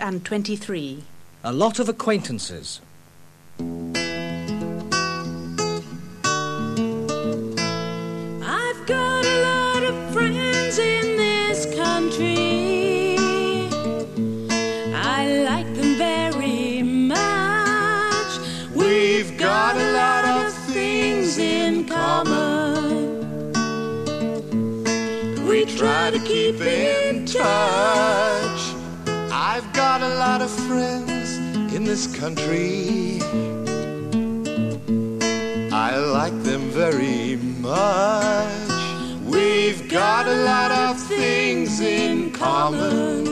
and 23. A lot of acquaintances. I've got a lot of friends in this country. I like them very much. We've got a lot of things in common. We try to keep in touch. I've got a lot of friends in this country. I like them very much. We've got a lot of things in common.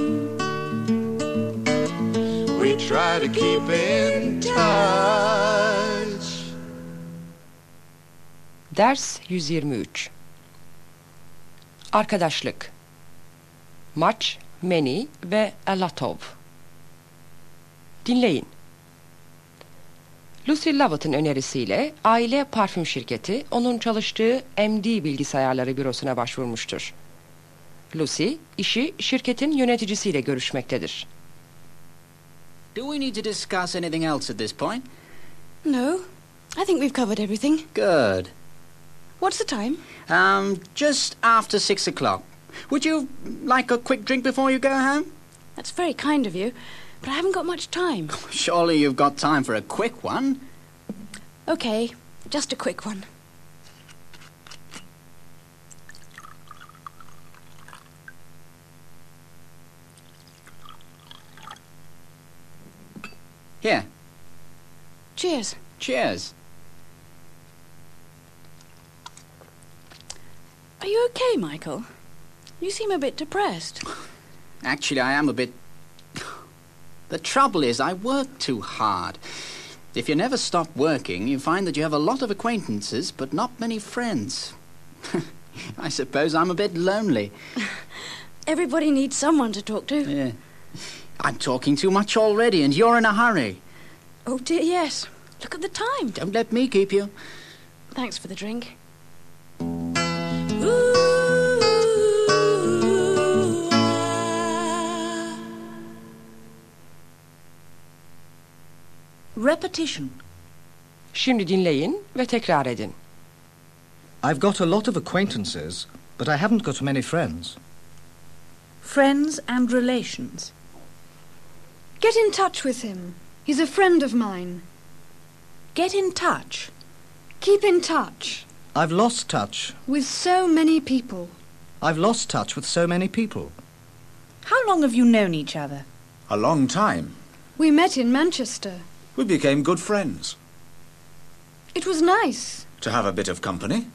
We try to keep in touch. Ders 123 Arkadaşlık Much, many ve a lot of Dinleyin. Lucy Lovett'ın önerisiyle aile parfüm şirketi onun çalıştığı MD bilgisayarları bürosuna başvurmuştur. Lucy, işi şirketin yöneticisiyle görüşmektedir. Do we need to discuss anything else at this point? No, I think we've covered everything. Good. What's the time? Um, just after six o'clock. Would you like a quick drink before you go home? That's very kind of you, but I haven't got much time. Surely you've got time for a quick one. Okay, just a quick one. Here, Cheers. cheers. Are you okay, Michael? You seem a bit depressed. Actually, I am a bit. The trouble is, I work too hard. If you never stop working, you find that you have a lot of acquaintances, but not many friends. I suppose I'm a bit lonely. Everybody needs someone to talk to. Yeah. I'm talking too much already, and you're in a hurry. Oh dear, yes. Look at the time. Don't let me keep you. Thanks for the drink. Repetition. Şimdi dinleyin ve tekrar edin. I've got a lot of acquaintances, but I haven't got many friends. Friends and relations. Get in touch with him. He's a friend of mine. Get in touch. Keep in touch I've lost touch. with so many people. I've lost touch with so many people. How long have you known each other? A long time. We met in Manchester. We became good friends. It was nice. To have a bit of company.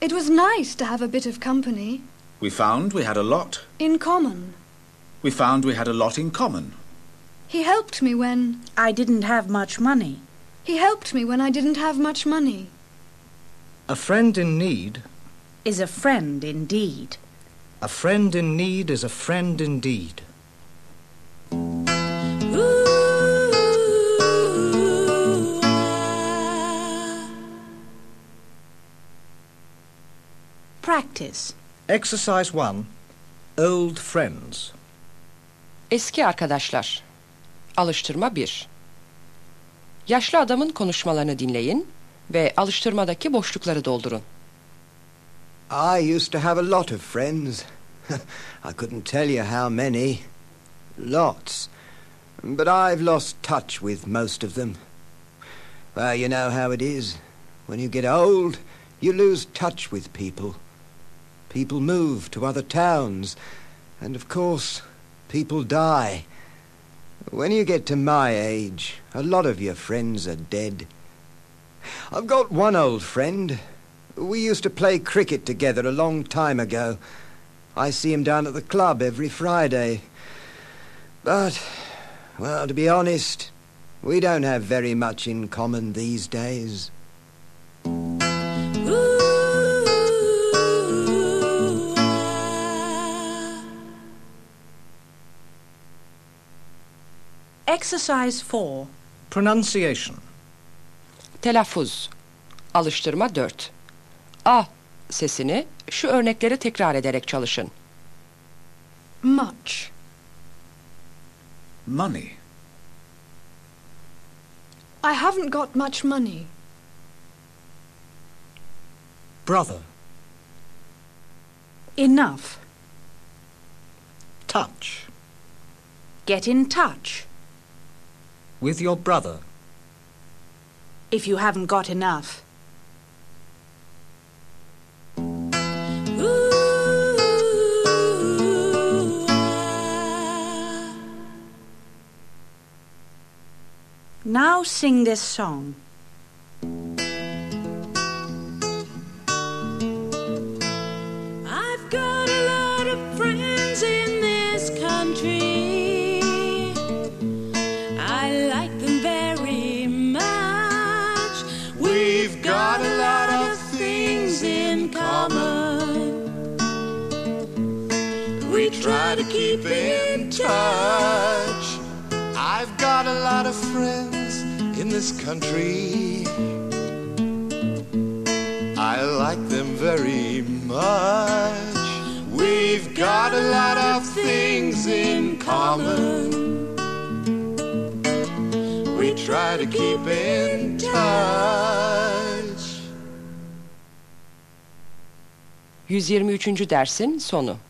It was nice to have a bit of company We found we had a lot. in common. We found we had a lot in common. He helped me when I didn't have much money. he helped me when I didn't have much money. A friend in need. Is a friend indeed. A friend in need is a friend indeed. Practice. Exercise 1. Old friends. Eski arkadaşlar. Alıştırma 1. Yaşlı adamın konuşmalarını dinleyin ve alıştırmadaki boşlukları doldurun. I used to have a lot of friends. I couldn't tell you how many. Lots. But I've lost touch with most of them. Well, you know how it is. When you get old, you lose touch with people. People move to other towns. And of course, people die. When you get to my age, a lot of your friends are dead. I've got one old friend. We used to play cricket together a long time ago. I see him down at the club every Friday. But, well, to be honest, we don't have very much in common these days. Exercise 4. Pronunciation. Telaffuz. Alıştırma 4. A sesini şu örnekleri tekrar ederek çalışın. Much. Money. I haven't got much money. Brother. Enough. Touch. Get in touch. With your brother. If you haven't got enough. Now sing this song. Keep in touch. I've got a lot of friends in this country. I like them very much. We've got a lot of things in common. We try to keep in touch. 123. dersin sonu.